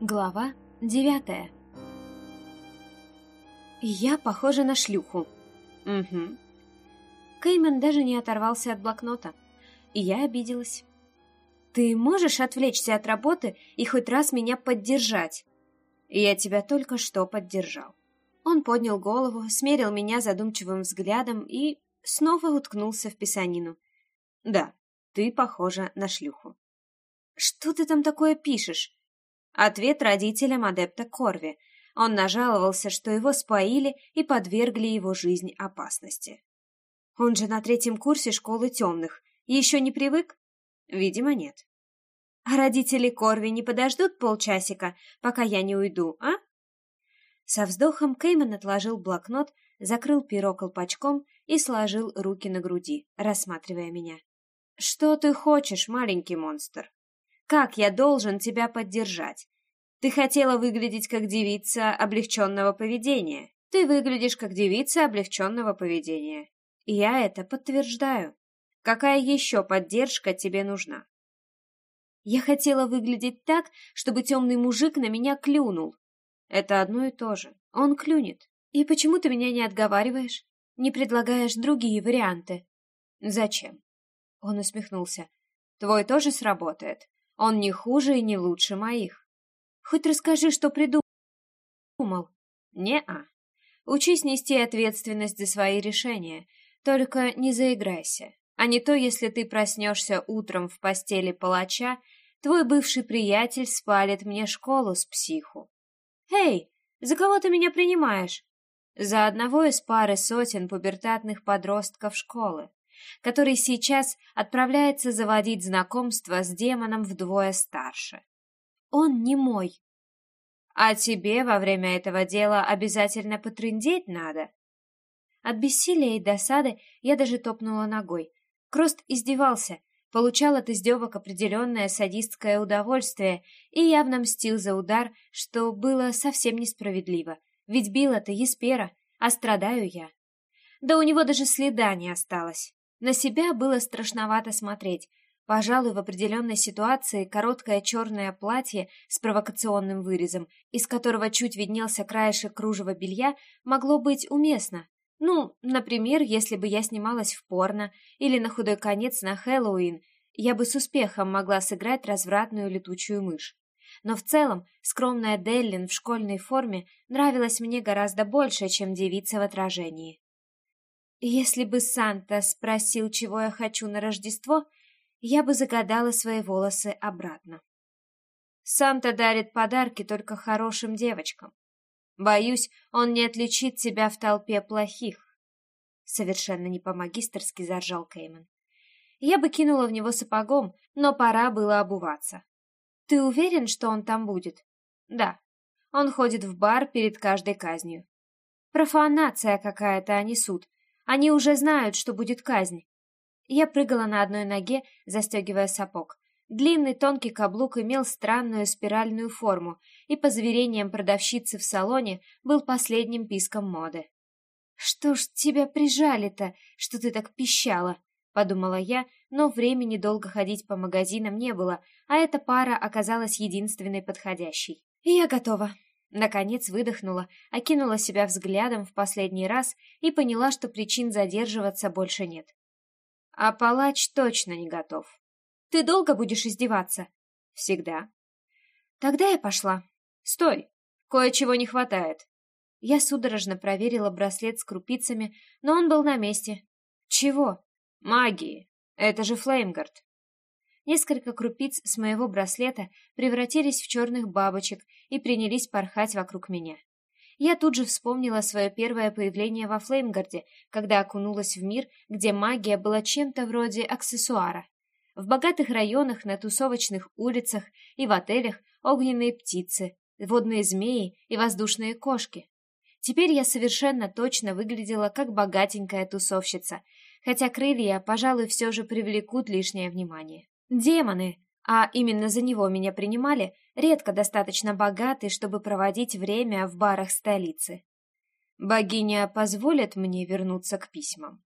Глава девятая Я похожа на шлюху. Угу. Кеймен даже не оторвался от блокнота. И я обиделась. Ты можешь отвлечься от работы и хоть раз меня поддержать? Я тебя только что поддержал. Он поднял голову, смерил меня задумчивым взглядом и снова уткнулся в писанину. Да, ты похожа на шлюху. Что ты там такое пишешь? Ответ родителям адепта Корви. Он нажаловался, что его споили и подвергли его жизнь опасности. Он же на третьем курсе школы темных. Еще не привык? Видимо, нет. А родители Корви не подождут полчасика, пока я не уйду, а? Со вздохом Кейман отложил блокнот, закрыл перо колпачком и сложил руки на груди, рассматривая меня. «Что ты хочешь, маленький монстр?» Как я должен тебя поддержать? Ты хотела выглядеть как девица облегченного поведения. Ты выглядишь как девица облегченного поведения. Я это подтверждаю. Какая еще поддержка тебе нужна? Я хотела выглядеть так, чтобы темный мужик на меня клюнул. Это одно и то же. Он клюнет. И почему ты меня не отговариваешь? Не предлагаешь другие варианты? Зачем? Он усмехнулся. Твой тоже сработает. Он не хуже и не лучше моих. Хоть расскажи, что придумал. Не-а. Учись нести ответственность за свои решения. Только не заиграйся. А не то, если ты проснешься утром в постели палача, твой бывший приятель спалит мне школу с психу. Эй, за кого ты меня принимаешь? За одного из пары сотен пубертатных подростков школы который сейчас отправляется заводить знакомство с демоном вдвое старше. Он не мой. А тебе во время этого дела обязательно потрындеть надо. От бессилия и досады я даже топнула ногой. Крост издевался, получал от издевок определенное садистское удовольствие и явно мстил за удар, что было совсем несправедливо, ведь била-то Еспера, а страдаю я. Да у него даже следа не осталось. На себя было страшновато смотреть. Пожалуй, в определенной ситуации короткое черное платье с провокационным вырезом, из которого чуть виднелся краешек кружева белья, могло быть уместно. Ну, например, если бы я снималась в порно или на худой конец на Хэллоуин, я бы с успехом могла сыграть развратную летучую мышь. Но в целом скромная Деллин в школьной форме нравилась мне гораздо больше, чем девица в отражении. Если бы Санта спросил, чего я хочу на Рождество, я бы загадала свои волосы обратно. Санта дарит подарки только хорошим девочкам. Боюсь, он не отличит тебя в толпе плохих. Совершенно не по-магистерски заржал Кейман. Я бы кинула в него сапогом, но пора было обуваться. Ты уверен, что он там будет? Да. Он ходит в бар перед каждой казнью. Профанация какая-то, а не суд. Они уже знают, что будет казнь. Я прыгала на одной ноге, застегивая сапог. Длинный тонкий каблук имел странную спиральную форму и, по заверениям продавщицы в салоне, был последним писком моды. «Что ж тебя прижали-то, что ты так пищала?» — подумала я, но времени долго ходить по магазинам не было, а эта пара оказалась единственной подходящей. «Я готова», Наконец выдохнула, окинула себя взглядом в последний раз и поняла, что причин задерживаться больше нет. А палач точно не готов. Ты долго будешь издеваться? Всегда. Тогда я пошла. Стой, кое-чего не хватает. Я судорожно проверила браслет с крупицами, но он был на месте. Чего? Магии. Это же Флеймгард. Несколько крупиц с моего браслета превратились в черных бабочек и принялись порхать вокруг меня. Я тут же вспомнила свое первое появление во Флеймгарде, когда окунулась в мир, где магия была чем-то вроде аксессуара. В богатых районах, на тусовочных улицах и в отелях огненные птицы, водные змеи и воздушные кошки. Теперь я совершенно точно выглядела как богатенькая тусовщица, хотя крылья, пожалуй, все же привлекут лишнее внимание. Демоны, а именно за него меня принимали, редко достаточно богаты, чтобы проводить время в барах столицы. Богиня позволит мне вернуться к письмам.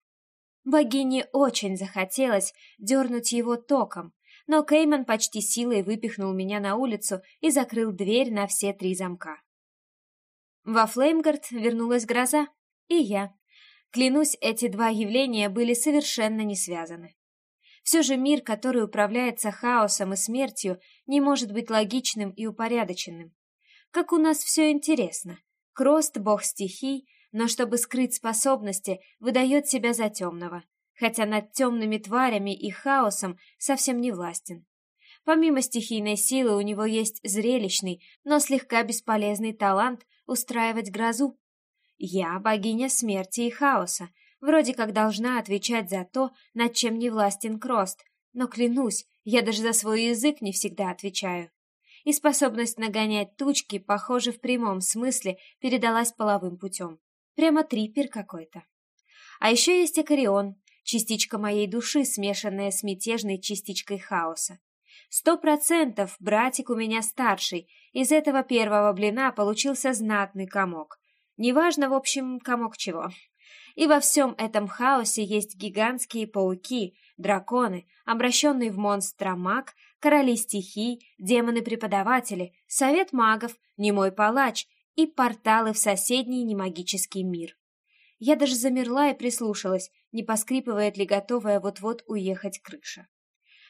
Богине очень захотелось дернуть его током, но Кейман почти силой выпихнул меня на улицу и закрыл дверь на все три замка. Во Флеймгард вернулась гроза, и я. Клянусь, эти два явления были совершенно не связаны. Все же мир, который управляется хаосом и смертью, не может быть логичным и упорядоченным. Как у нас все интересно. Крост — бог стихий, но чтобы скрыть способности, выдает себя за темного, хотя над темными тварями и хаосом совсем не властен. Помимо стихийной силы у него есть зрелищный, но слегка бесполезный талант устраивать грозу. Я богиня смерти и хаоса, вроде как должна отвечать за то, над чем не властен Крост, но клянусь, я даже за свой язык не всегда отвечаю. И способность нагонять тучки, похоже, в прямом смысле передалась половым путем. Прямо трипер какой-то. А еще есть Акарион, частичка моей души, смешанная с мятежной частичкой хаоса. Сто процентов братик у меня старший, из этого первого блина получился знатный комок. Неважно, в общем, комок чего. И во всем этом хаосе есть гигантские пауки, драконы, обращенный в монстра маг, короли стихий, демоны-преподаватели, совет магов, немой палач и порталы в соседний немагический мир. Я даже замерла и прислушалась, не поскрипывает ли готовая вот-вот уехать крыша.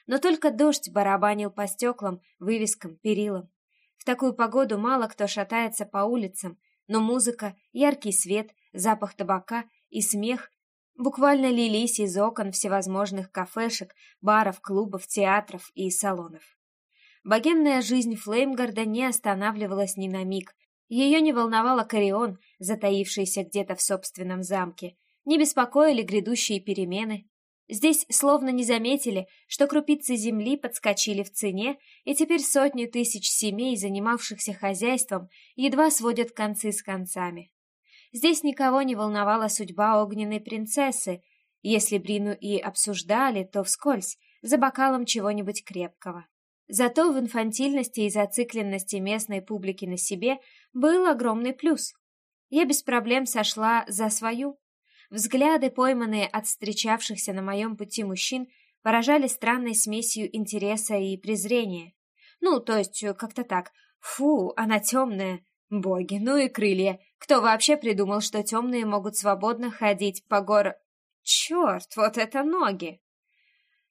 Но только дождь барабанил по стеклам, вывескам, перилам. В такую погоду мало кто шатается по улицам, но музыка, яркий свет, запах табака и смех буквально лились из окон всевозможных кафешек, баров, клубов, театров и салонов. Богемная жизнь Флеймгарда не останавливалась ни на миг. Ее не волновала Корион, затаившийся где-то в собственном замке, не беспокоили грядущие перемены. Здесь словно не заметили, что крупицы земли подскочили в цене, и теперь сотни тысяч семей, занимавшихся хозяйством, едва сводят концы с концами. Здесь никого не волновала судьба огненной принцессы. Если Брину и обсуждали, то вскользь, за бокалом чего-нибудь крепкого. Зато в инфантильности и зацикленности местной публики на себе был огромный плюс. Я без проблем сошла за свою. Взгляды, пойманные от встречавшихся на моем пути мужчин, поражали странной смесью интереса и презрения. Ну, то есть, как-то так. Фу, она темная. Боги, ну и крылья. Кто вообще придумал, что темные могут свободно ходить по гор... Черт, вот это ноги!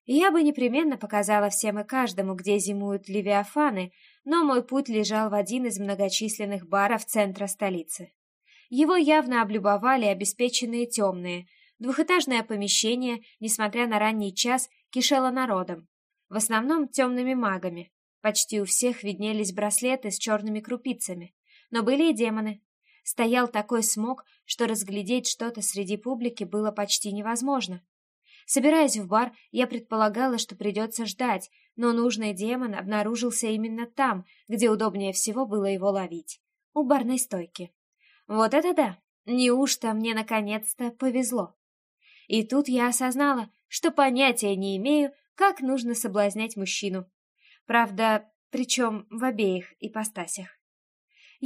Я бы непременно показала всем и каждому, где зимуют левиафаны, но мой путь лежал в один из многочисленных баров центра столицы. Его явно облюбовали обеспеченные темные. Двухэтажное помещение, несмотря на ранний час, кишело народом. В основном темными магами. Почти у всех виднелись браслеты с черными крупицами. Но были и демоны. Стоял такой смог, что разглядеть что-то среди публики было почти невозможно. Собираясь в бар, я предполагала, что придется ждать, но нужный демон обнаружился именно там, где удобнее всего было его ловить — у барной стойки. Вот это да! Неужто мне наконец-то повезло? И тут я осознала, что понятия не имею, как нужно соблазнять мужчину. Правда, причем в обеих ипостасях.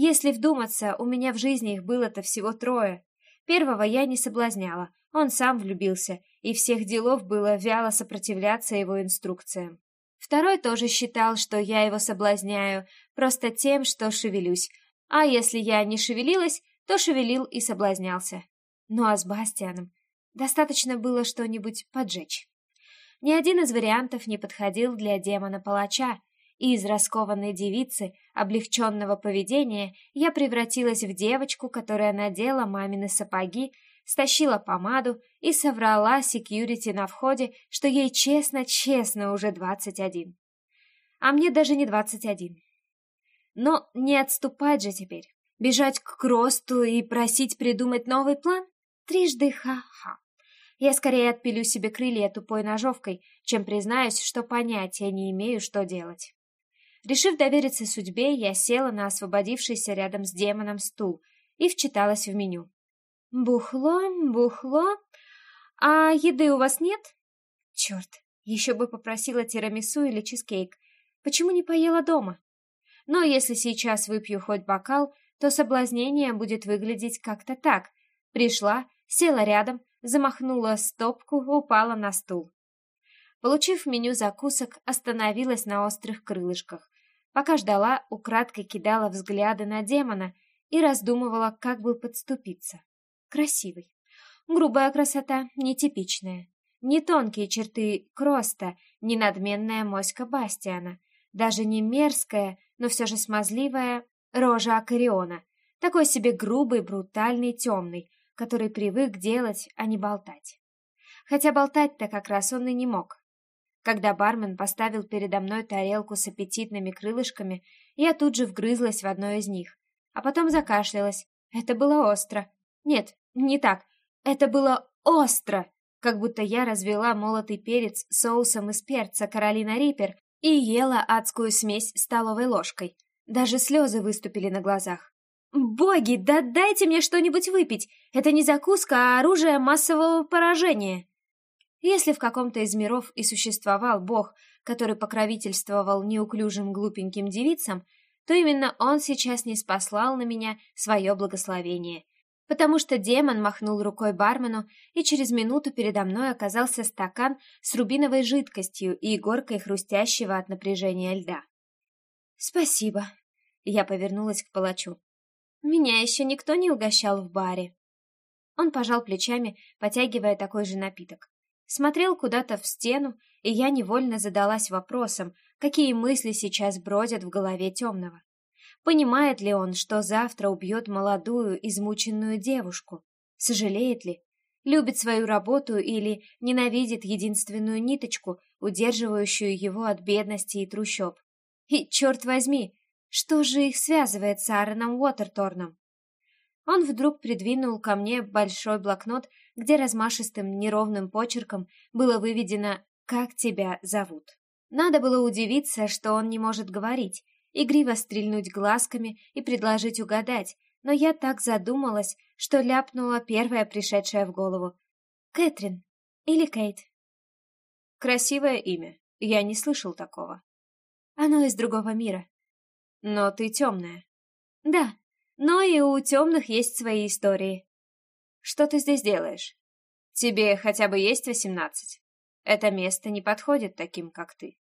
Если вдуматься, у меня в жизни их было-то всего трое. Первого я не соблазняла, он сам влюбился, и всех делов было вяло сопротивляться его инструкциям. Второй тоже считал, что я его соблазняю, просто тем, что шевелюсь, а если я не шевелилась, то шевелил и соблазнялся. Ну а с Бастианом достаточно было что-нибудь поджечь. Ни один из вариантов не подходил для демона-палача, и из раскованной девицы, облегченного поведения, я превратилась в девочку, которая надела мамины сапоги, стащила помаду и соврала секьюрити на входе, что ей честно-честно уже двадцать один. А мне даже не двадцать один. Но не отступать же теперь. Бежать к Кросту и просить придумать новый план? Трижды ха-ха. Я скорее отпилю себе крылья тупой ножовкой, чем признаюсь, что понятия не имею, что делать. Решив довериться судьбе, я села на освободившийся рядом с демоном стул и вчиталась в меню. «Бухло, бухло. А еды у вас нет?» «Черт, еще бы попросила тирамису или чизкейк. Почему не поела дома?» Но если сейчас выпью хоть бокал, то соблазнение будет выглядеть как-то так. Пришла, села рядом, замахнула стопку, упала на стул. Получив меню закусок, остановилась на острых крылышках. Пока ждала, украдкой кидала взгляды на демона и раздумывала, как бы подступиться. Красивый. Грубая красота, нетипичная. Не тонкие черты Кроста, не надменная моська Бастиана, даже не мерзкая, но все же смазливая рожа Акариона, такой себе грубый, брутальный, темный, который привык делать, а не болтать. Хотя болтать-то как раз он и не мог. Когда бармен поставил передо мной тарелку с аппетитными крылышками, я тут же вгрызлась в одно из них, а потом закашлялась. Это было остро. Нет, не так. Это было остро! Как будто я развела молотый перец соусом из перца Каролина Риппер и ела адскую смесь столовой ложкой. Даже слезы выступили на глазах. «Боги, да дайте мне что-нибудь выпить! Это не закуска, а оружие массового поражения!» Если в каком-то из миров и существовал бог, который покровительствовал неуклюжим глупеньким девицам, то именно он сейчас не спаслал на меня свое благословение, потому что демон махнул рукой бармену, и через минуту передо мной оказался стакан с рубиновой жидкостью и горкой хрустящего от напряжения льда. «Спасибо», — я повернулась к палачу. Меня еще никто не угощал в баре. Он пожал плечами, потягивая такой же напиток. Смотрел куда-то в стену, и я невольно задалась вопросом, какие мысли сейчас бродят в голове темного. Понимает ли он, что завтра убьет молодую, измученную девушку? Сожалеет ли? Любит свою работу или ненавидит единственную ниточку, удерживающую его от бедности и трущоб? И, черт возьми, что же их связывает с Аароном Уотерторном? Он вдруг придвинул ко мне большой блокнот, где размашистым неровным почерком было выведено «Как тебя зовут?». Надо было удивиться, что он не может говорить, игриво стрельнуть глазками и предложить угадать, но я так задумалась, что ляпнула первая пришедшая в голову. «Кэтрин» или «Кейт». Красивое имя. Я не слышал такого. Оно из другого мира. Но ты темная. Да, но и у темных есть свои истории. Что ты здесь делаешь? Тебе хотя бы есть восемнадцать? Это место не подходит таким, как ты.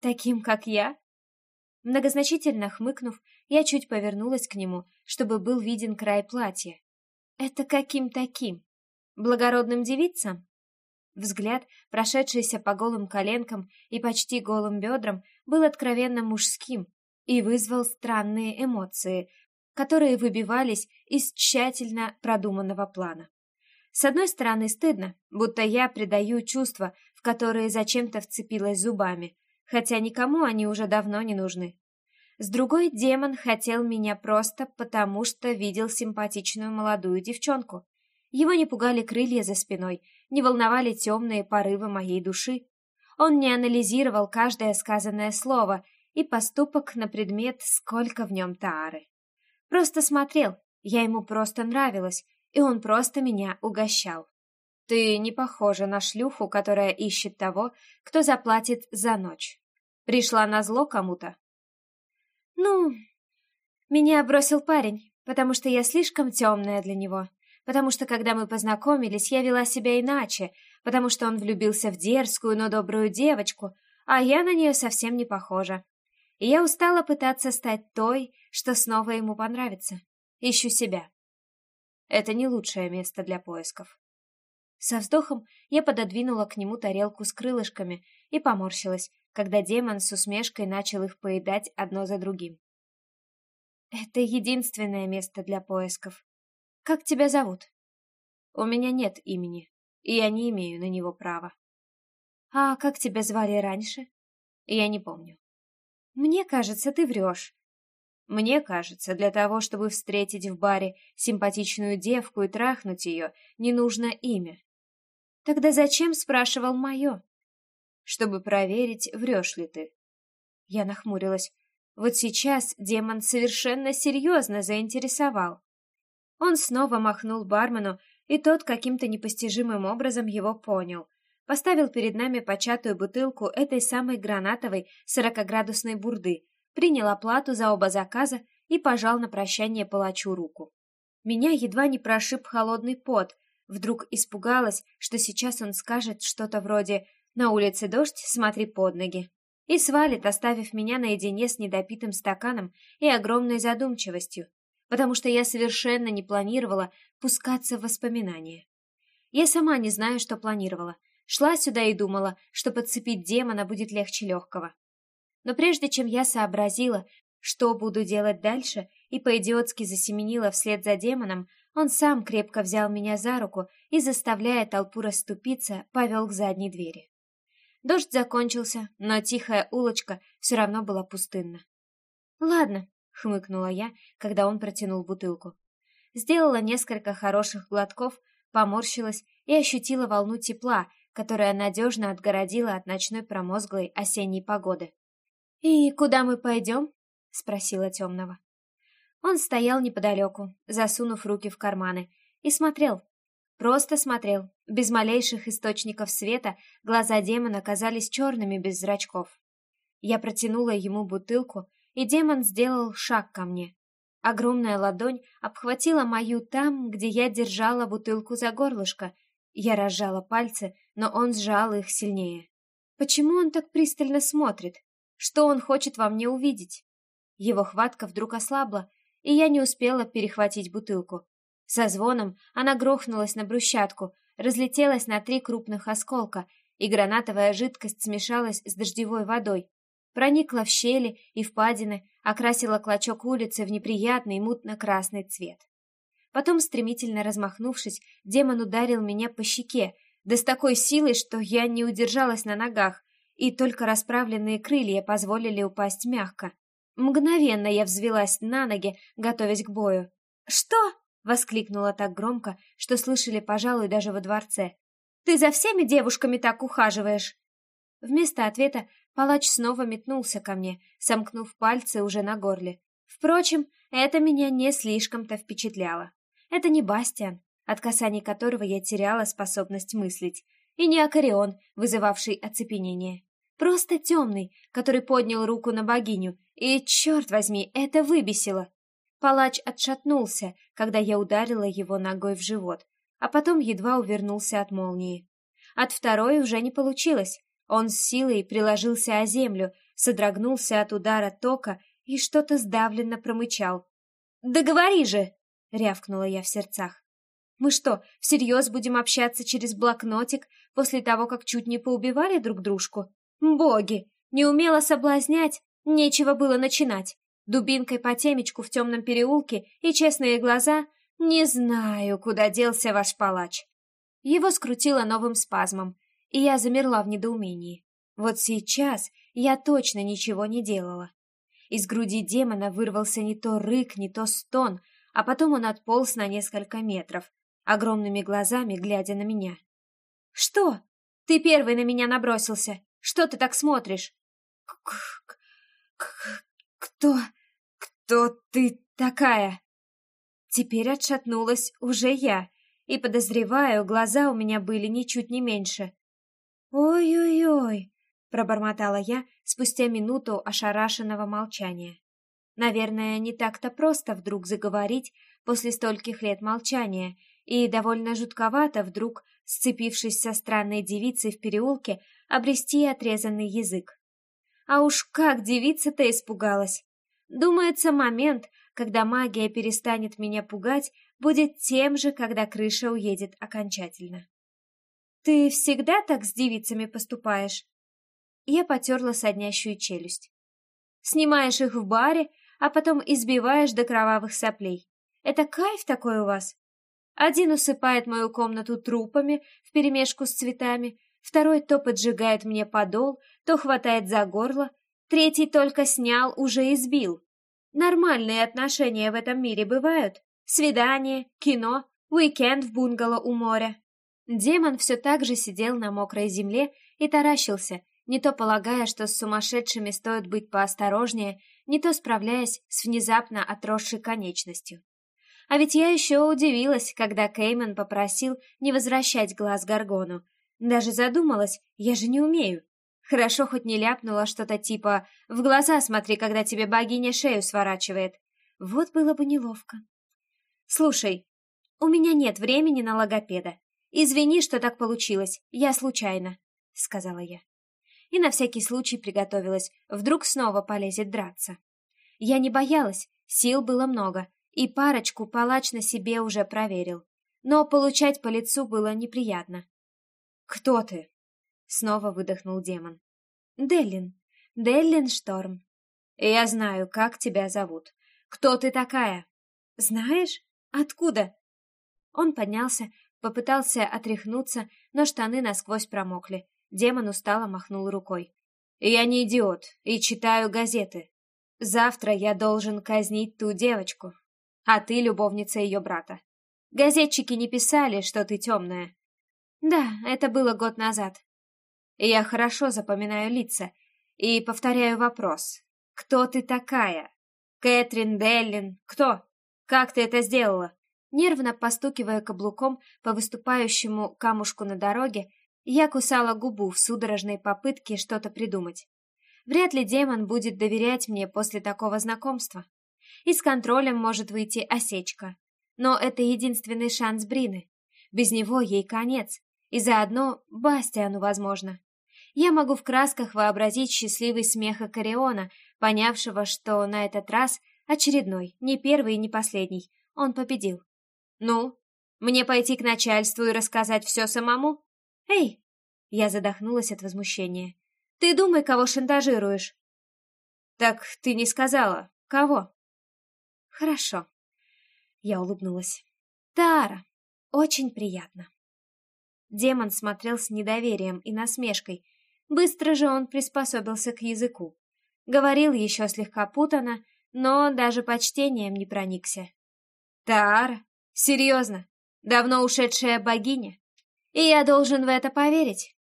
Таким, как я? Многозначительно хмыкнув, я чуть повернулась к нему, чтобы был виден край платья. Это каким таким? Благородным девицам? Взгляд, прошедшийся по голым коленкам и почти голым бедрам, был откровенно мужским, и вызвал странные эмоции, которые выбивались из тщательно продуманного плана. С одной стороны, стыдно, будто я предаю чувства, в которые зачем-то вцепилась зубами, хотя никому они уже давно не нужны. С другой, демон хотел меня просто потому, что видел симпатичную молодую девчонку. Его не пугали крылья за спиной, не волновали темные порывы моей души. Он не анализировал каждое сказанное слово и поступок на предмет, сколько в нем таары. Просто смотрел, я ему просто нравилась, и он просто меня угощал. Ты не похожа на шлюху, которая ищет того, кто заплатит за ночь. Пришла на зло кому-то? Ну, меня бросил парень, потому что я слишком темная для него, потому что, когда мы познакомились, я вела себя иначе, потому что он влюбился в дерзкую, но добрую девочку, а я на нее совсем не похожа и я устала пытаться стать той, что снова ему понравится. Ищу себя. Это не лучшее место для поисков. Со вздохом я пододвинула к нему тарелку с крылышками и поморщилась, когда демон с усмешкой начал их поедать одно за другим. Это единственное место для поисков. Как тебя зовут? У меня нет имени, и я не имею на него права. А как тебя звали раньше? Я не помню. Мне кажется, ты врешь. Мне кажется, для того, чтобы встретить в баре симпатичную девку и трахнуть ее, не нужно имя. Тогда зачем спрашивал мое? Чтобы проверить, врешь ли ты. Я нахмурилась. Вот сейчас демон совершенно серьезно заинтересовал. Он снова махнул бармену, и тот каким-то непостижимым образом его понял поставил перед нами початую бутылку этой самой гранатовой сорокоградусной бурды, принял оплату за оба заказа и пожал на прощание палачу руку. Меня едва не прошиб холодный пот, вдруг испугалась, что сейчас он скажет что-то вроде На улице дождь, смотри под ноги. И свалит, оставив меня наедине с недопитым стаканом и огромной задумчивостью, потому что я совершенно не планировала пускаться в воспоминания. Я сама не знаю, что планировала. Шла сюда и думала, что подцепить демона будет легче легкого. Но прежде чем я сообразила, что буду делать дальше, и по-идиотски засеменила вслед за демоном, он сам крепко взял меня за руку и, заставляя толпу расступиться, повел к задней двери. Дождь закончился, но тихая улочка все равно была пустынна. «Ладно», — хмыкнула я, когда он протянул бутылку. Сделала несколько хороших глотков, поморщилась и ощутила волну тепла, которая надежно отгородила от ночной промозглой осенней погоды. «И куда мы пойдем?» — спросила темного. Он стоял неподалеку, засунув руки в карманы, и смотрел. Просто смотрел. Без малейших источников света глаза демона казались черными без зрачков. Я протянула ему бутылку, и демон сделал шаг ко мне. Огромная ладонь обхватила мою там, где я держала бутылку за горлышко. Я разжала пальцы, но он сжал их сильнее. Почему он так пристально смотрит? Что он хочет во мне увидеть? Его хватка вдруг ослабла, и я не успела перехватить бутылку. Со звоном она грохнулась на брусчатку, разлетелась на три крупных осколка, и гранатовая жидкость смешалась с дождевой водой. Проникла в щели и впадины, окрасила клочок улицы в неприятный мутно-красный цвет. Потом, стремительно размахнувшись, демон ударил меня по щеке, да с такой силой, что я не удержалась на ногах, и только расправленные крылья позволили упасть мягко. Мгновенно я взвелась на ноги, готовясь к бою. «Что?» — воскликнула так громко, что слышали, пожалуй, даже во дворце. «Ты за всеми девушками так ухаживаешь?» Вместо ответа палач снова метнулся ко мне, сомкнув пальцы уже на горле. Впрочем, это меня не слишком-то впечатляло. Это не Бастиан, от касаний которого я теряла способность мыслить, и не Акарион, вызывавший оцепенение. Просто темный, который поднял руку на богиню, и, черт возьми, это выбесило. Палач отшатнулся, когда я ударила его ногой в живот, а потом едва увернулся от молнии. От второй уже не получилось. Он с силой приложился о землю, содрогнулся от удара тока и что-то сдавленно промычал. «Да говори же!» — рявкнула я в сердцах. «Мы что, всерьез будем общаться через блокнотик после того, как чуть не поубивали друг дружку? Боги! Не умела соблазнять, нечего было начинать. Дубинкой по темечку в темном переулке и честные глаза «Не знаю, куда делся ваш палач». Его скрутило новым спазмом, и я замерла в недоумении. Вот сейчас я точно ничего не делала. Из груди демона вырвался не то рык, не то стон, а потом он отполз на несколько метров, огромными глазами глядя на меня. «Что? Ты первый на меня набросился. Что ты так смотришь? Кто? Кто ты такая? Теперь отшатнулась уже я, и, подозреваю, глаза у меня были ничуть не меньше. «Ой-ой-ой!» — пробормотала я спустя минуту ошарашенного молчания. Наверное, не так-то просто вдруг заговорить после стольких лет молчания, и довольно жутковато вдруг, сцепившись со странной девицей в переулке, обрести отрезанный язык. А уж как девица-то испугалась! Думается, момент, когда магия перестанет меня пугать, будет тем же, когда крыша уедет окончательно. «Ты всегда так с девицами поступаешь?» Я потерла соднящую челюсть. «Снимаешь их в баре, а потом избиваешь до кровавых соплей. Это кайф такой у вас? Один усыпает мою комнату трупами вперемешку с цветами, Второй то поджигает мне подол, то хватает за горло, третий только снял, уже избил. Нормальные отношения в этом мире бывают. Свидание, кино, уикенд в бунгало у моря. Демон все так же сидел на мокрой земле и таращился, не то полагая, что с сумасшедшими стоит быть поосторожнее, не то справляясь с внезапно отросшей конечностью. А ведь я еще удивилась, когда Кейман попросил не возвращать глаз Гаргону, даже задумалась, я же не умею. Хорошо хоть не ляпнула что-то типа «В глаза смотри, когда тебе богиня шею сворачивает». Вот было бы неловко. «Слушай, у меня нет времени на логопеда. Извини, что так получилось, я случайно. сказала я. И на всякий случай приготовилась, вдруг снова полезет драться. Я не боялась, сил было много, и парочку палач на себе уже проверил. Но получать по лицу было неприятно. «Кто ты?» — снова выдохнул демон. «Деллин. Деллин Шторм. Я знаю, как тебя зовут. Кто ты такая?» «Знаешь? Откуда?» Он поднялся, попытался отряхнуться, но штаны насквозь промокли. Демон устало махнул рукой. «Я не идиот и читаю газеты. Завтра я должен казнить ту девочку, а ты любовница ее брата. Газетчики не писали, что ты темная. Да, это было год назад. Я хорошо запоминаю лица и повторяю вопрос. Кто ты такая? Кэтрин Деллин? Кто? Как ты это сделала? Нервно постукивая каблуком по выступающему камушку на дороге, я кусала губу в судорожной попытке что-то придумать. Вряд ли демон будет доверять мне после такого знакомства. И с контролем может выйти осечка. Но это единственный шанс Брины. Без него ей конец. И заодно Бастиану, возможно. Я могу в красках вообразить счастливый смех Акариона, понявшего, что на этот раз очередной, не первый и не последний, он победил. «Ну, мне пойти к начальству и рассказать все самому?» «Эй!» Я задохнулась от возмущения. Ты думай, кого шантажируешь. Так ты не сказала. Кого? Хорошо. Я улыбнулась. Тара. Очень приятно. Демон смотрел с недоверием и насмешкой. Быстро же он приспособился к языку. Говорил еще слегка путано, но даже почтением не проникся. Тара? Серьезно? Давно ушедшая богиня? И я должен в это поверить?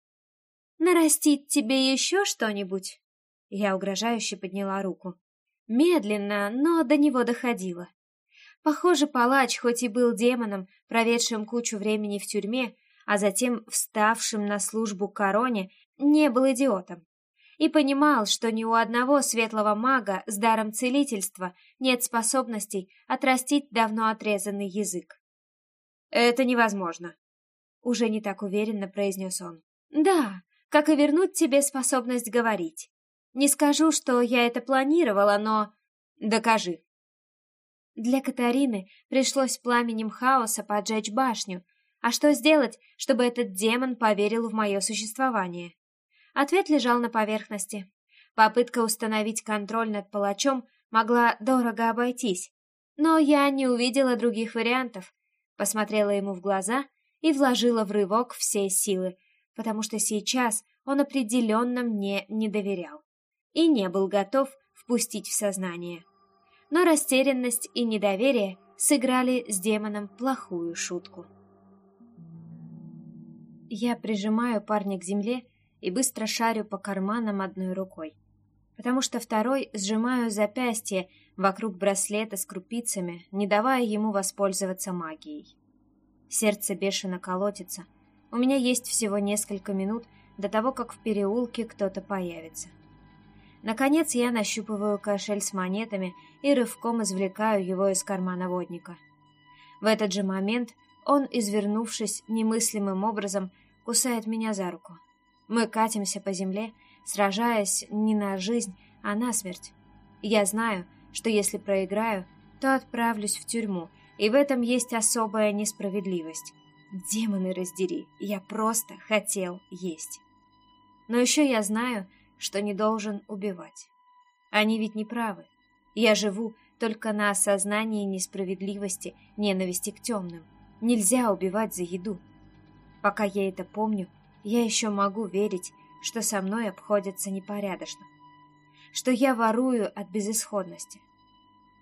нарастить тебе еще что-нибудь?» Я угрожающе подняла руку. Медленно, но до него доходило. Похоже, палач, хоть и был демоном, проведшим кучу времени в тюрьме, а затем вставшим на службу короне, не был идиотом. И понимал, что ни у одного светлого мага с даром целительства нет способностей отрастить давно отрезанный язык. «Это невозможно», — уже не так уверенно произнес он. «Да, как и вернуть тебе способность говорить. Не скажу, что я это планировала, но... Докажи. Для Катарины пришлось пламенем хаоса поджечь башню. А что сделать, чтобы этот демон поверил в мое существование? Ответ лежал на поверхности. Попытка установить контроль над палачом могла дорого обойтись. Но я не увидела других вариантов. Посмотрела ему в глаза и вложила в рывок все силы, потому что сейчас он определенно мне не доверял и не был готов впустить в сознание. Но растерянность и недоверие сыграли с демоном плохую шутку. Я прижимаю парня к земле и быстро шарю по карманам одной рукой, потому что второй сжимаю запястье вокруг браслета с крупицами, не давая ему воспользоваться магией. Сердце бешено колотится, у меня есть всего несколько минут до того, как в переулке кто-то появится. Наконец я нащупываю кошель с монетами и рывком извлекаю его из кармана водника. В этот же момент он, извернувшись немыслимым образом, кусает меня за руку. Мы катимся по земле, сражаясь не на жизнь, а на смерть. Я знаю, что если проиграю, то отправлюсь в тюрьму, и в этом есть особая несправедливость. Демоны раздери, я просто хотел есть. Но еще я знаю, что не должен убивать. Они ведь не правы. Я живу только на осознании несправедливости, ненависти к темным. Нельзя убивать за еду. Пока я это помню, я еще могу верить, что со мной обходятся непорядочно. Что я ворую от безысходности.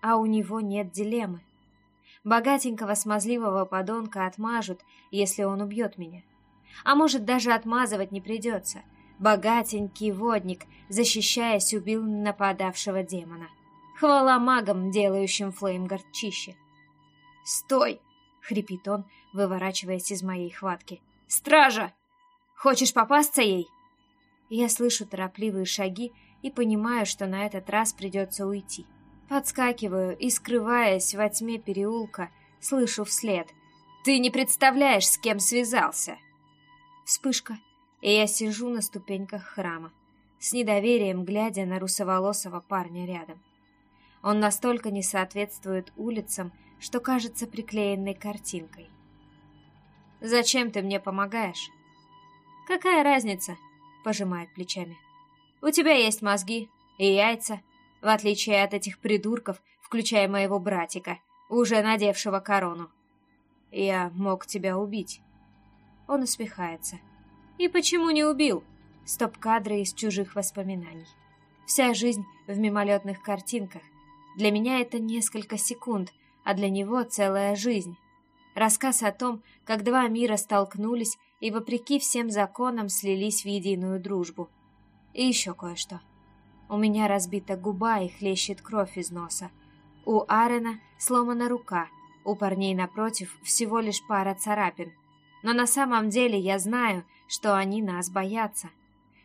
А у него нет дилеммы. Богатенького смазливого подонка отмажут, если он убьет меня. А может, даже отмазывать не придется. Богатенький водник, защищаясь, убил нападавшего демона. Хвала магам, делающим Флеймгард чище. «Стой!» — хрипит он, выворачиваясь из моей хватки. «Стража! Хочешь попасться ей?» Я слышу торопливые шаги и понимаю, что на этот раз придется уйти. Подскакиваю и, скрываясь во тьме переулка, слышу вслед. «Ты не представляешь, с кем связался!» Вспышка. и я сижу на ступеньках храма, с недоверием глядя на русоволосого парня рядом. Он настолько не соответствует улицам, что кажется приклеенной картинкой. «Зачем ты мне помогаешь?» «Какая разница?» — пожимает плечами. «У тебя есть мозги и яйца, в отличие от этих придурков, включая моего братика, уже надевшего корону. Я мог тебя убить». Он усмехается. «И почему не убил?» Стоп-кадры из чужих воспоминаний. Вся жизнь в мимолетных картинках. Для меня это несколько секунд, а для него целая жизнь. Рассказ о том, как два мира столкнулись и, вопреки всем законам, слились в единую дружбу. И еще кое-что. У меня разбита губа и хлещет кровь из носа. У Арена сломана рука, у парней напротив всего лишь пара царапин. Но на самом деле я знаю, что они нас боятся.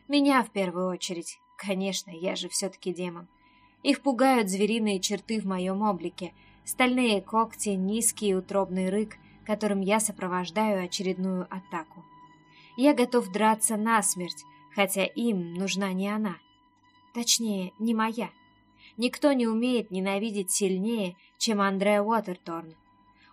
Меня в первую очередь. Конечно, я же все-таки демон. Их пугают звериные черты в моем облике, стальные когти, низкий утробный рык, которым я сопровождаю очередную атаку. Я готов драться насмерть, хотя им нужна не она. Точнее, не моя. Никто не умеет ненавидеть сильнее, чем Андре Уотерторн.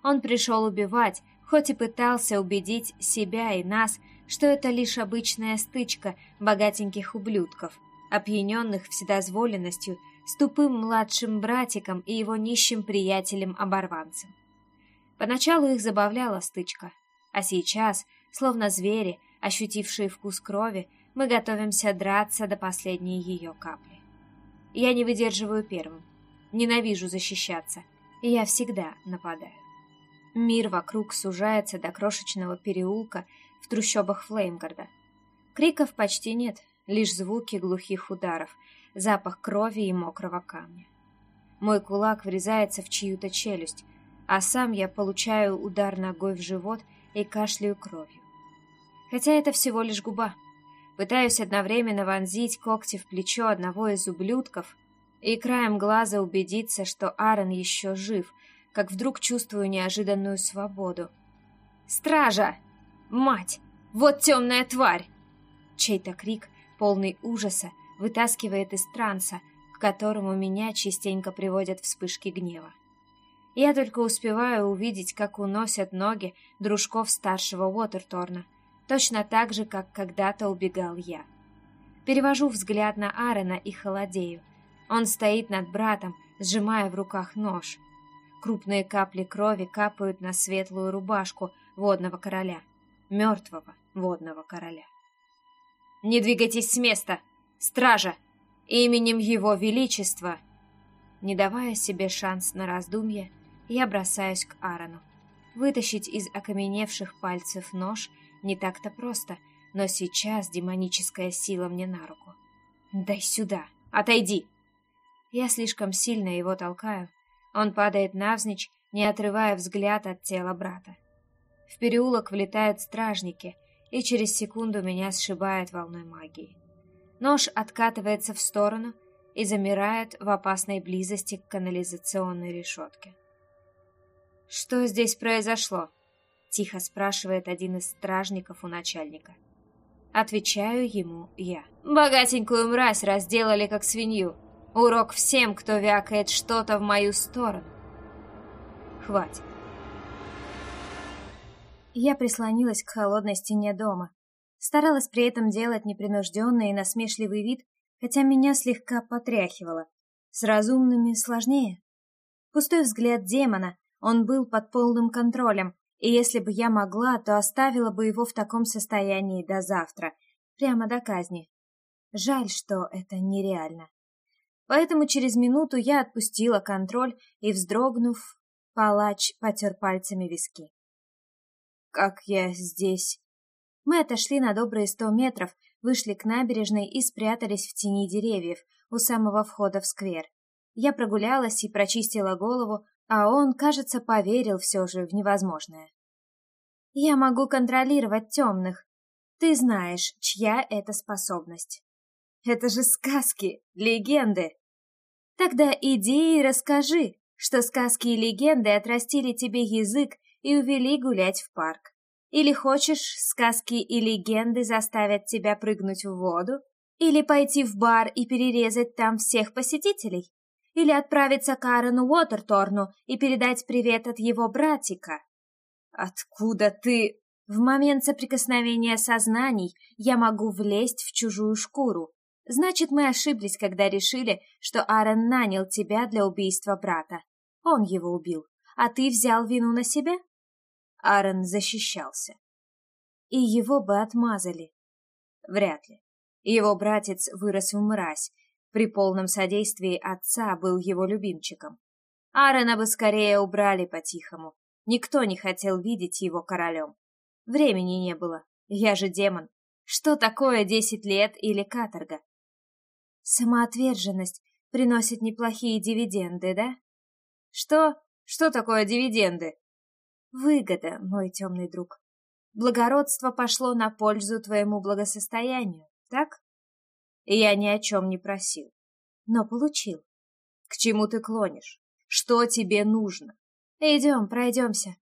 Он пришел убивать, хоть и пытался убедить себя и нас, что это лишь обычная стычка богатеньких ублюдков, опьяненных вседозволенностью с тупым младшим братиком и его нищим приятелем-оборванцем. Поначалу их забавляла стычка, а сейчас, словно звери, ощутившие вкус крови, мы готовимся драться до последней ее капли. Я не выдерживаю первым, ненавижу защищаться, и я всегда нападаю. Мир вокруг сужается до крошечного переулка в трущобах Флеймгарда. Криков почти нет, лишь звуки глухих ударов, запах крови и мокрого камня. Мой кулак врезается в чью-то челюсть, а сам я получаю удар ногой в живот и кашляю кровью. Хотя это всего лишь губа. Пытаюсь одновременно вонзить когти в плечо одного из ублюдков и краем глаза убедиться, что Аарон еще жив — как вдруг чувствую неожиданную свободу. «Стража! Мать! Вот темная тварь!» Чей-то крик, полный ужаса, вытаскивает из транса, к которому меня частенько приводят вспышки гнева. Я только успеваю увидеть, как уносят ноги дружков старшего Уотерторна, точно так же, как когда-то убегал я. Перевожу взгляд на Аарона и холодею. Он стоит над братом, сжимая в руках нож. Крупные капли крови капают на светлую рубашку водного короля. Мертвого водного короля. «Не двигайтесь с места! Стража! Именем Его Величества!» Не давая себе шанс на раздумье, я бросаюсь к Аарону. Вытащить из окаменевших пальцев нож не так-то просто, но сейчас демоническая сила мне на руку. «Дай сюда! Отойди!» Я слишком сильно его толкаю, он падает навзничь, не отрывая взгляд от тела брата. В переулок влетают стражники, и через секунду меня сшибает волной магии. Нож откатывается в сторону и замирает в опасной близости к канализационной решетке. «Что здесь произошло?» — тихо спрашивает один из стражников у начальника. Отвечаю ему я. «Богатенькую мразь разделали как свинью. Урок всем, кто вякает что-то в мою сторону. Хватит. Я прислонилась к холодной стене дома. Старалась при этом делать непринужденный и насмешливый вид, хотя меня слегка потряхивало. С разумными сложнее. Пустой взгляд демона, он был под полным контролем, и если бы я могла, то оставила бы его в таком состоянии до завтра, прямо до казни. Жаль, что это нереально. Поэтому через минуту я отпустила контроль и, вздрогнув, палач потер пальцами виски. «Как я здесь?» Мы отошли на добрые сто метров, вышли к набережной и спрятались в тени деревьев у самого входа в сквер. Я прогулялась и прочистила голову, а он, кажется, поверил все же в невозможное. «Я могу контролировать темных. Ты знаешь, чья это способность». Это же сказки, легенды. Тогда иди и расскажи, что сказки и легенды отрастили тебе язык и увели гулять в парк. Или хочешь, сказки и легенды заставят тебя прыгнуть в воду? Или пойти в бар и перерезать там всех посетителей? Или отправиться к Аарону Уотерторну и передать привет от его братика? Откуда ты... В момент соприкосновения сознаний я могу влезть в чужую шкуру. Значит, мы ошиблись, когда решили, что Аарон нанял тебя для убийства брата. Он его убил, а ты взял вину на себя? Аарон защищался. И его бы отмазали. Вряд ли. Его братец вырос в мразь, при полном содействии отца был его любимчиком. Аарона бы скорее убрали по-тихому. Никто не хотел видеть его королем. Времени не было. Я же демон. Что такое десять лет или каторга? Самоотверженность приносит неплохие дивиденды, да? Что? Что такое дивиденды? Выгода, мой темный друг. Благородство пошло на пользу твоему благосостоянию так? Я ни о чем не просил, но получил. К чему ты клонишь? Что тебе нужно? Идем, пройдемся.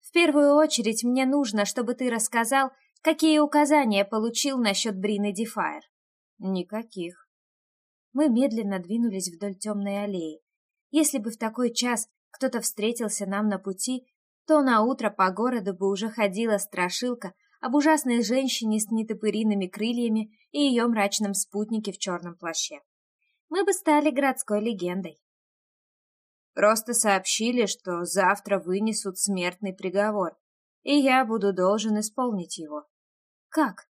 В первую очередь мне нужно, чтобы ты рассказал, какие указания получил насчет Брины Дефайр. Никаких. Мы медленно двинулись вдоль темной аллеи. Если бы в такой час кто-то встретился нам на пути, то на утро по городу бы уже ходила страшилка об ужасной женщине с нетопыриными крыльями и ее мрачном спутнике в черном плаще. Мы бы стали городской легендой. Просто сообщили, что завтра вынесут смертный приговор, и я буду должен исполнить его. Как?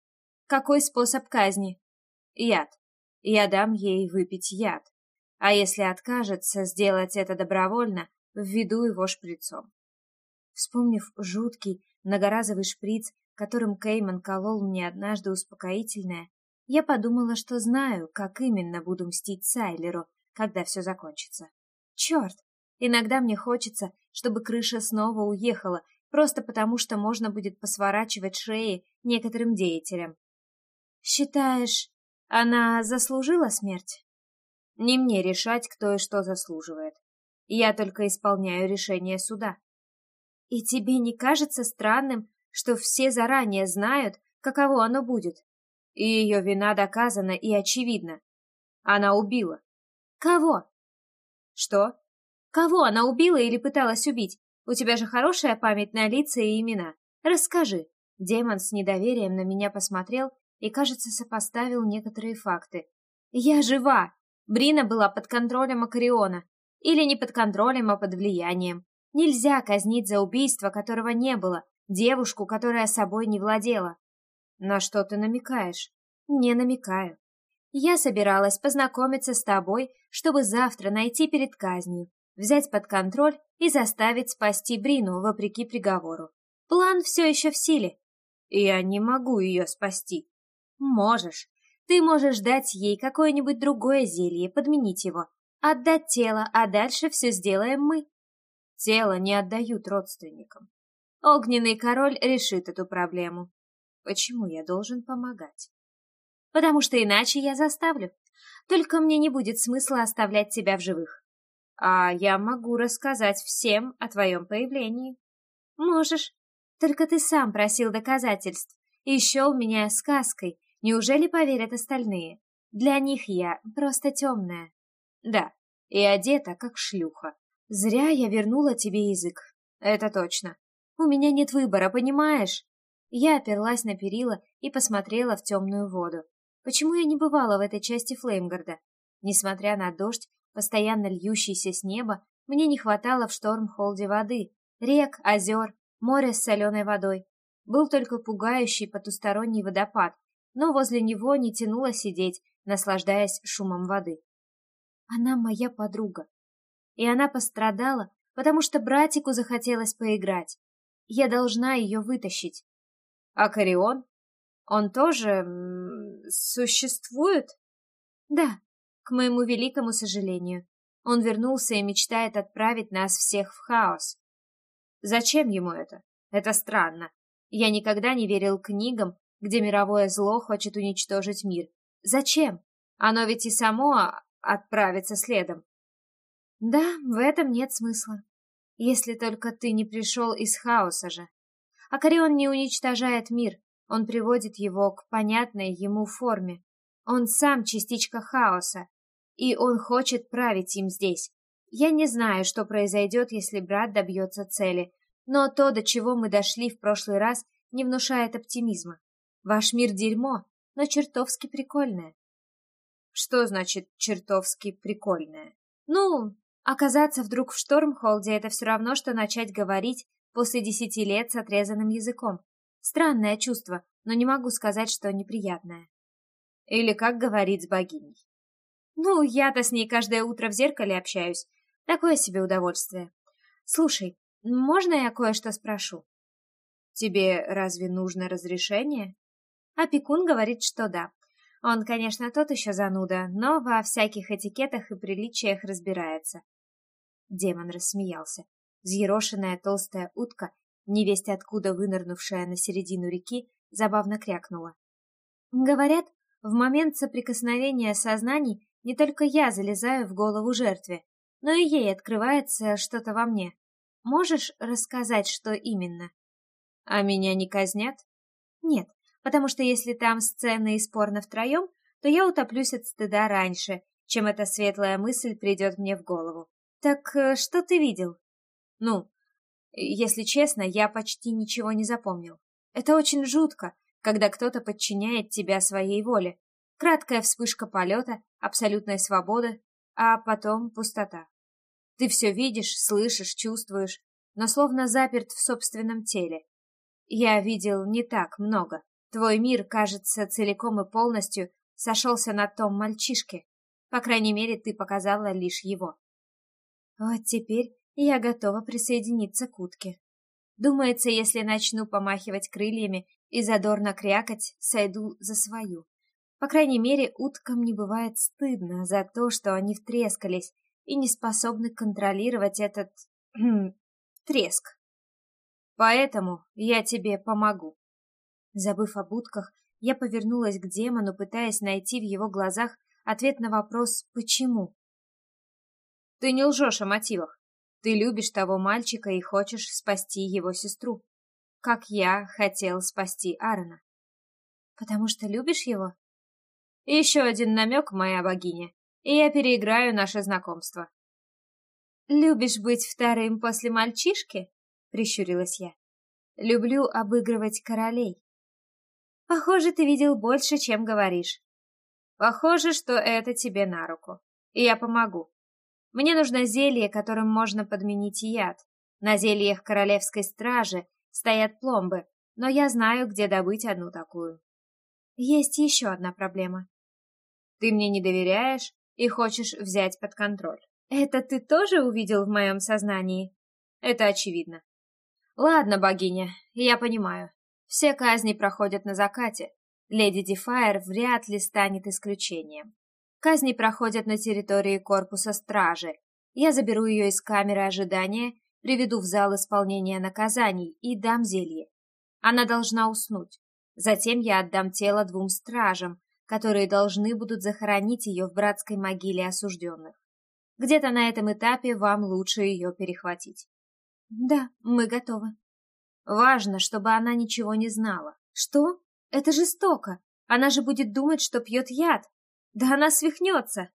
Какой способ казни? Яд. Я дам ей выпить яд. А если откажется сделать это добровольно, введу его шприцом. Вспомнив жуткий многоразовый шприц которым Кейман колол мне однажды успокоительное, я подумала, что знаю, как именно буду мстить Сайлеру, когда все закончится. Черт! Иногда мне хочется, чтобы крыша снова уехала, просто потому что можно будет посворачивать шеи некоторым деятелям. Считаешь, она заслужила смерть? Не мне решать, кто и что заслуживает. Я только исполняю решение суда. И тебе не кажется странным, что все заранее знают, каково оно будет. И ее вина доказана и очевидна. Она убила. Кого? Что? Кого она убила или пыталась убить? У тебя же хорошая память на лица и имена. Расскажи. Демон с недоверием на меня посмотрел и, кажется, сопоставил некоторые факты. Я жива. Брина была под контролем Акариона. Или не под контролем, а под влиянием. Нельзя казнить за убийство, которого не было, Девушку, которая собой не владела. На что ты намекаешь? Не намекаю. Я собиралась познакомиться с тобой, чтобы завтра найти перед казнью, взять под контроль и заставить спасти Брину вопреки приговору. План все еще в силе. Я не могу ее спасти. Можешь. Ты можешь дать ей какое-нибудь другое зелье, подменить его, отдать тело, а дальше все сделаем мы. Тело не отдают родственникам. Огненный король решит эту проблему. Почему я должен помогать? Потому что иначе я заставлю. Только мне не будет смысла оставлять тебя в живых. А я могу рассказать всем о твоем появлении. Можешь. Только ты сам просил доказательств. И счел меня сказкой. Неужели поверят остальные? Для них я просто темная. Да, и одета, как шлюха. Зря я вернула тебе язык. Это точно. У меня нет выбора, понимаешь? Я оперлась на перила и посмотрела в темную воду. Почему я не бывала в этой части Флеймгарда? Несмотря на дождь, постоянно льющийся с неба, мне не хватало в Штормхолде воды, рек, озер, моря с соленой водой. Был только пугающий потусторонний водопад, но возле него не тянуло сидеть, наслаждаясь шумом воды. Она моя подруга. И она пострадала, потому что братику захотелось поиграть. Я должна ее вытащить. А Карион? Он тоже существует? Да, к моему великому сожалению. Он вернулся и мечтает отправить нас всех в хаос. Зачем ему это? Это странно. Я никогда не верил книгам, где мировое зло хочет уничтожить мир. Зачем? Оно ведь и само отправится следом. Да, в этом нет смысла. Если только ты не пришел из хаоса же. Акарион не уничтожает мир, он приводит его к понятной ему форме. Он сам частичка хаоса, и он хочет править им здесь. Я не знаю, что произойдет, если брат добьется цели, но то, до чего мы дошли в прошлый раз, не внушает оптимизма. Ваш мир дерьмо, но чертовски прикольное. Что значит чертовски прикольное? Ну, оказаться вдруг в Штормхолде — это все равно, что начать говорить после десяти лет с отрезанным языком. Странное чувство, но не могу сказать, что неприятное. Или как говорить с богиней. Ну, я-то с ней каждое утро в зеркале общаюсь. Такое себе удовольствие. Слушай, можно я кое-что спрошу? Тебе разве нужно разрешение? Опекун говорит, что да. Он, конечно, тот еще зануда, но во всяких этикетах и приличиях разбирается. Демон рассмеялся. Взъерошенная толстая утка, невесть откуда вынырнувшая на середину реки, забавно крякнула. Говорят, в момент соприкосновения сознаний не только я залезаю в голову жертве, но и ей открывается что-то во мне. Можешь рассказать, что именно? А меня не казнят? Нет, потому что если там сцена и спорно втроем, то я утоплюсь от стыда раньше, чем эта светлая мысль придет мне в голову. Так э, что ты видел? Ну, если честно, я почти ничего не запомнил. Это очень жутко, когда кто-то подчиняет тебя своей воле. Краткая вспышка полета, абсолютная свобода, а потом пустота. Ты все видишь, слышишь, чувствуешь, но словно заперт в собственном теле. Я видел не так много. Твой мир, кажется, целиком и полностью сошелся на том мальчишке. По крайней мере, ты показала лишь его. Вот теперь я готова присоединиться к утке. Думается, если начну помахивать крыльями и задорно крякать, сойду за свою. По крайней мере, уткам не бывает стыдно за то, что они втрескались и не способны контролировать этот... Хм, треск. Поэтому я тебе помогу. Забыв об утках, я повернулась к демону, пытаясь найти в его глазах ответ на вопрос «почему?». Ты не лжешь о мотивах. Ты любишь того мальчика и хочешь спасти его сестру. Как я хотел спасти Аарона. Потому что любишь его? Еще один намек, моя богиня, и я переиграю наше знакомство. Любишь быть вторым после мальчишки? Прищурилась я. Люблю обыгрывать королей. Похоже, ты видел больше, чем говоришь. Похоже, что это тебе на руку. И я помогу. Мне нужно зелье, которым можно подменить яд. На зельях королевской стражи стоят пломбы, но я знаю, где добыть одну такую. Есть еще одна проблема. Ты мне не доверяешь и хочешь взять под контроль. Это ты тоже увидел в моем сознании? Это очевидно. Ладно, богиня, я понимаю. Все казни проходят на закате. Леди Дефайр вряд ли станет исключением. Казни проходят на территории корпуса стражи. Я заберу ее из камеры ожидания, приведу в зал исполнения наказаний и дам зелье. Она должна уснуть. Затем я отдам тело двум стражам, которые должны будут захоронить ее в братской могиле осужденных. Где-то на этом этапе вам лучше ее перехватить. Да, мы готовы. Важно, чтобы она ничего не знала. Что? Это жестоко. Она же будет думать, что пьет яд. Да она свихнется.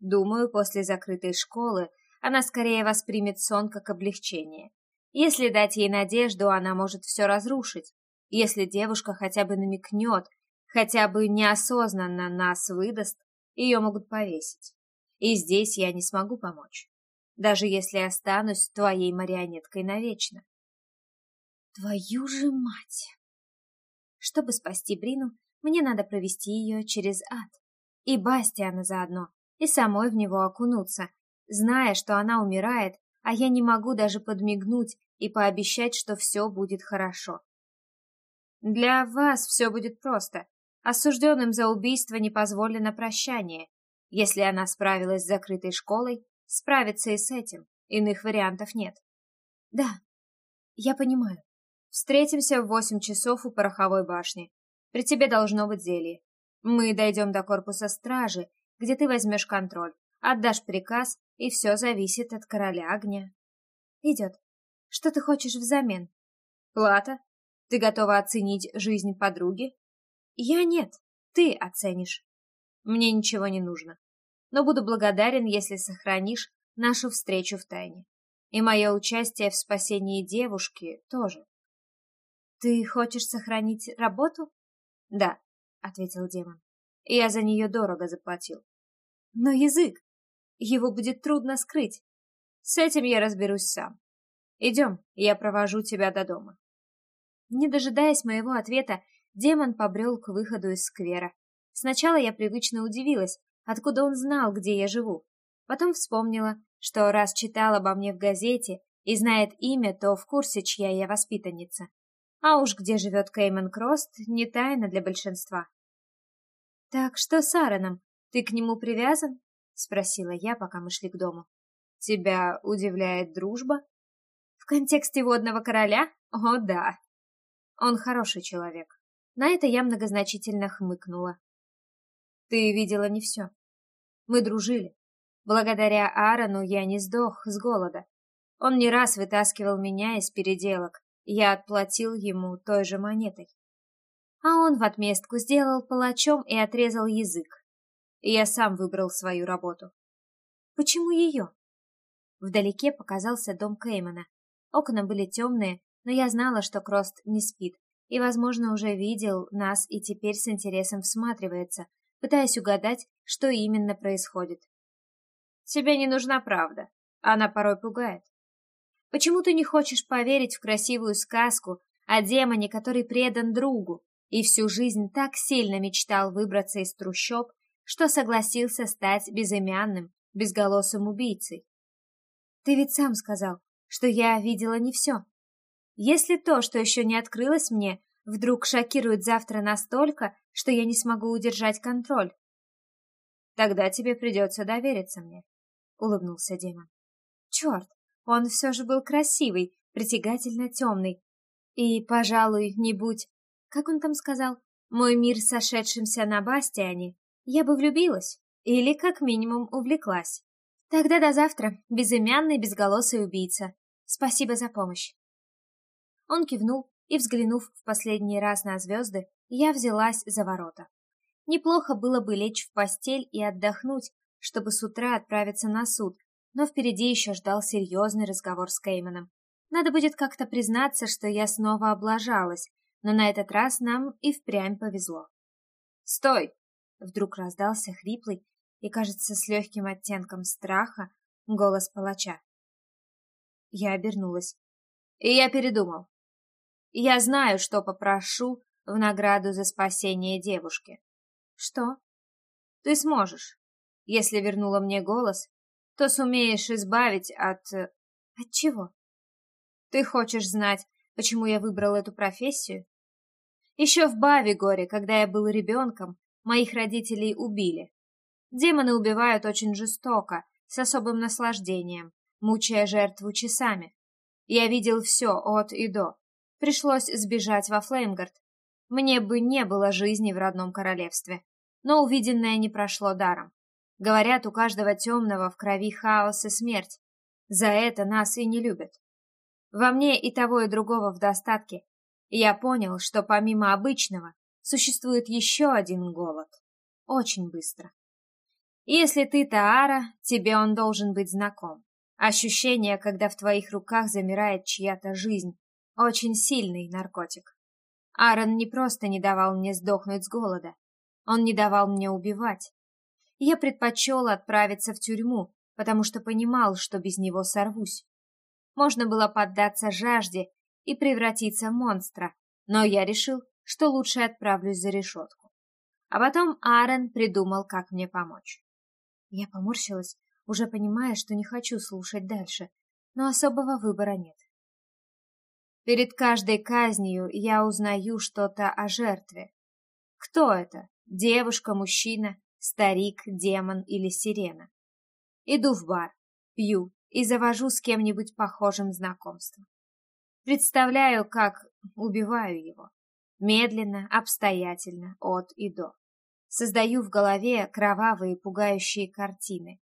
Думаю, после закрытой школы она скорее воспримет сон как облегчение. Если дать ей надежду, она может все разрушить. Если девушка хотя бы намекнет, хотя бы неосознанно нас выдаст, ее могут повесить. И здесь я не смогу помочь, даже если останусь твоей марионеткой навечно. Твою же мать! Чтобы спасти Брину, мне надо провести ее через ад и Бастиана заодно, и самой в него окунуться, зная, что она умирает, а я не могу даже подмигнуть и пообещать, что все будет хорошо. Для вас все будет просто. Осужденным за убийство не позволено прощание. Если она справилась с закрытой школой, справится и с этим. Иных вариантов нет. Да, я понимаю. Встретимся в восемь часов у пороховой башни. При тебе должно быть зелье. Мы дойдем до корпуса стражи, где ты возьмешь контроль, отдашь приказ, и все зависит от короля огня. Идет. Что ты хочешь взамен? Плата. Ты готова оценить жизнь подруги? Я нет, ты оценишь. Мне ничего не нужно, но буду благодарен, если сохранишь нашу встречу в тайне. И мое участие в спасении девушки тоже. Ты хочешь сохранить работу? Да, ответил демон. Я за нее дорого заплатил. Но язык, его будет трудно скрыть. С этим я разберусь сам. Идем, я провожу тебя до дома. Не дожидаясь моего ответа, демон побрел к выходу из сквера. Сначала я привычно удивилась, откуда он знал, где я живу. Потом вспомнила, что раз читал обо мне в газете и знает имя, то в курсе, чья я воспитанница. А уж где живет Кейман Крост, не тайна для большинства. «Так что с Аароном? Ты к нему привязан?» — спросила я, пока мы шли к дому. «Тебя удивляет дружба?» «В контексте водного короля? О, да!» «Он хороший человек». На это я многозначительно хмыкнула. «Ты видела не все. Мы дружили. Благодаря Аарону я не сдох с голода. Он не раз вытаскивал меня из переделок. Я отплатил ему той же монетой. А он в отместку сделал палачом и отрезал язык. Я сам выбрал свою работу. Почему ее? Вдалеке показался дом Кеймана. Окна были темные, но я знала, что Крост не спит, и, возможно, уже видел нас и теперь с интересом всматривается, пытаясь угадать, что именно происходит. Тебе не нужна правда. Она порой пугает. Почему ты не хочешь поверить в красивую сказку о демоне, который предан другу и всю жизнь так сильно мечтал выбраться из трущоб, что согласился стать безымянным, безголосым убийцей? Ты ведь сам сказал, что я видела не все. Если то, что еще не открылось мне, вдруг шокирует завтра настолько, что я не смогу удержать контроль, тогда тебе придется довериться мне улыбнулся демон. Черт, он все же был красивый, притягательно темный. И, пожалуй, не будь, как он там сказал, мой мир сошедшимся на Бастиане, я бы влюбилась, или как минимум увлеклась. Тогда до завтра, безымянный безголосый убийца. Спасибо за помощь. Он кивнул, и, взглянув в последний раз на звезды, я взялась за ворота. Неплохо было бы лечь в постель и отдохнуть, чтобы с утра отправиться на суд, но впереди еще ждал серьезный разговор с Кейманом. Надо будет как-то признаться, что я снова облажалась, но на этот раз нам и впрямь повезло. «Стой!» — вдруг раздался хриплый и, кажется, с легким оттенком страха голос палача. Я обернулась. И я передумал. Я знаю, что попрошу в награду за спасение девушки. Что? Ты сможешь. Если вернула мне голос, то сумеешь избавить от... Э, от чего? Ты хочешь знать, почему я выбрал эту профессию? Еще в Бавигоре, когда я был ребенком, моих родителей убили. Демоны убивают очень жестоко, с особым наслаждением, мучая жертву часами. Я видел все от и до. Пришлось сбежать во Флеймгард. Мне бы не было жизни в родном королевстве. Но увиденное не прошло даром. Говорят, у каждого темного в крови хаос и смерть. За это нас и не любят. Во мне и того, и другого в достатке. Я понял, что помимо обычного существует еще один голод. Очень быстро. Если ты Таара, тебе он должен быть знаком. Ощущение, когда в твоих руках замирает чья-то жизнь. Очень сильный наркотик. Аарон не просто не давал мне сдохнуть с голода. Он не давал мне убивать я предпочел отправиться в тюрьму, потому что понимал, что без него сорвусь. Можно было поддаться жажде и превратиться в монстра, но я решил, что лучше отправлюсь за решетку. А потом Аарон придумал, как мне помочь. Я поморщилась, уже понимая, что не хочу слушать дальше, но особого выбора нет. Перед каждой казнью я узнаю что-то о жертве. Кто это? Девушка, мужчина? Старик, демон или сирена. Иду в бар, пью и завожу с кем-нибудь похожим знакомство. Представляю, как убиваю его. Медленно, обстоятельно, от и до. Создаю в голове кровавые пугающие картины.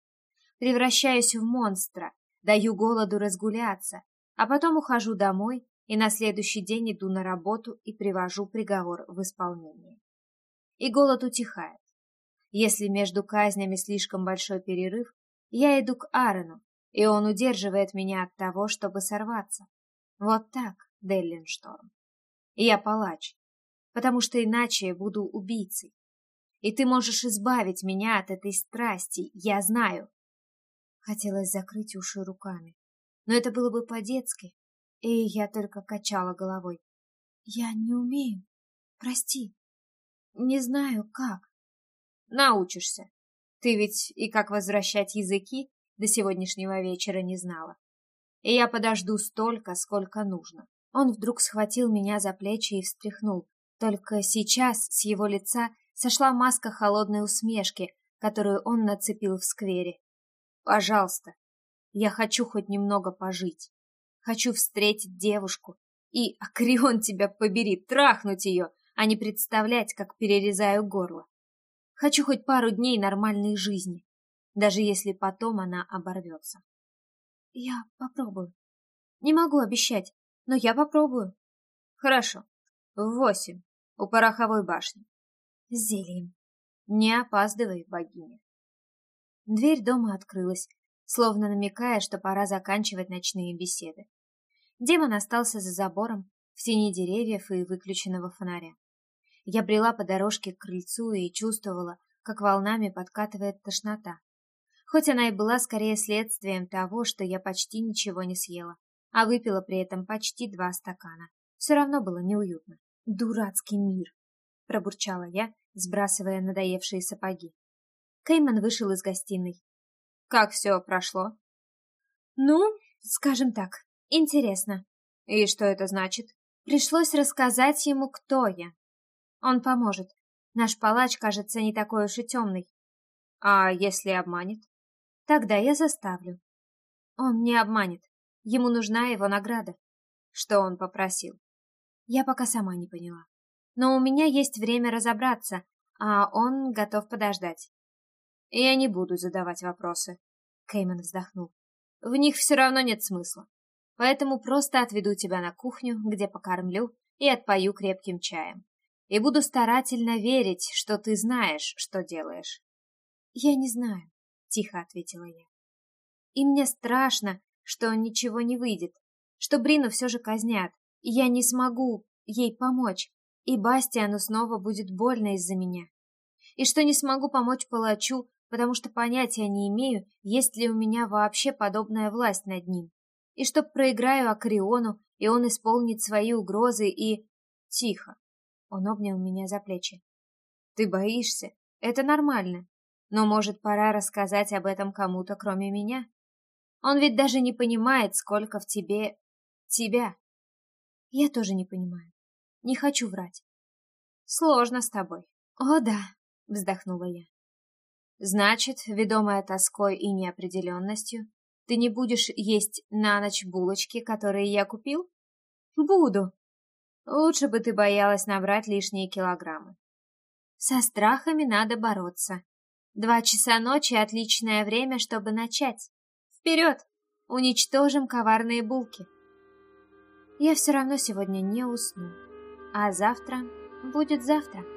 Превращаюсь в монстра, даю голоду разгуляться, а потом ухожу домой и на следующий день иду на работу и привожу приговор в исполнение. И голод утихает. Если между казнями слишком большой перерыв, я иду к Аарону, и он удерживает меня от того, чтобы сорваться. Вот так, Деллиншторм. Я палач, потому что иначе буду убийцей. И ты можешь избавить меня от этой страсти, я знаю. Хотелось закрыть уши руками, но это было бы по-детски, и я только качала головой. Я не умею. Прости. Не знаю, как. Научишься. Ты ведь и как возвращать языки до сегодняшнего вечера не знала. И я подожду столько, сколько нужно. Он вдруг схватил меня за плечи и встряхнул. Только сейчас с его лица сошла маска холодной усмешки, которую он нацепил в сквере. Пожалуйста, я хочу хоть немного пожить. Хочу встретить девушку. И, Акрион, тебя побери, трахнуть ее, а не представлять, как перерезаю горло. Хочу хоть пару дней нормальной жизни, даже если потом она оборвется. Я попробую. Не могу обещать, но я попробую. Хорошо. В восемь. У пороховой башни. С зельем. Не опаздывай, богиня. Дверь дома открылась, словно намекая, что пора заканчивать ночные беседы. Демон остался за забором, в тени деревьев и выключенного фонаря. Я брела по дорожке к крыльцу и чувствовала, как волнами подкатывает тошнота. Хоть она и была скорее следствием того, что я почти ничего не съела, а выпила при этом почти два стакана. Все равно было неуютно. «Дурацкий мир!» — пробурчала я, сбрасывая надоевшие сапоги. Кейман вышел из гостиной. «Как все прошло?» «Ну, скажем так, интересно». «И что это значит?» Пришлось рассказать ему, кто я. Он поможет. Наш палач, кажется, не такой уж и темный. А если обманет? Тогда я заставлю. Он не обманет. Ему нужна его награда. Что он попросил? Я пока сама не поняла. Но у меня есть время разобраться, а он готов подождать. Я не буду задавать вопросы. Кейман вздохнул. В них все равно нет смысла. Поэтому просто отведу тебя на кухню, где покормлю и отпою крепким чаем. И буду старательно верить, что ты знаешь, что делаешь. Я не знаю, тихо ответила я. И мне страшно, что ничего не выйдет, что Брину все же казнят, и я не смогу ей помочь, и Бастиану снова будет больно из-за меня. И что не смогу помочь палачу, потому что понятия не имею, есть ли у меня вообще подобная власть над ним и что проиграю Акриону, и он исполнит свои угрозы и... Тихо. Он обнял меня за плечи. Ты боишься? Это нормально. Но, может, пора рассказать об этом кому-то, кроме меня? Он ведь даже не понимает, сколько в тебе... тебя. Я тоже не понимаю. Не хочу врать. Сложно с тобой. О, да, вздохнула я. Значит, ведомая тоской и неопределенностью, ты не будешь есть на ночь булочки, которые я купил? Буду. Лучше бы ты боялась набрать лишние килограммы. Со страхами надо бороться. Два часа ночи — отличное время, чтобы начать. Вперед! Уничтожим коварные булки. Я все равно сегодня не усну. А завтра будет завтра.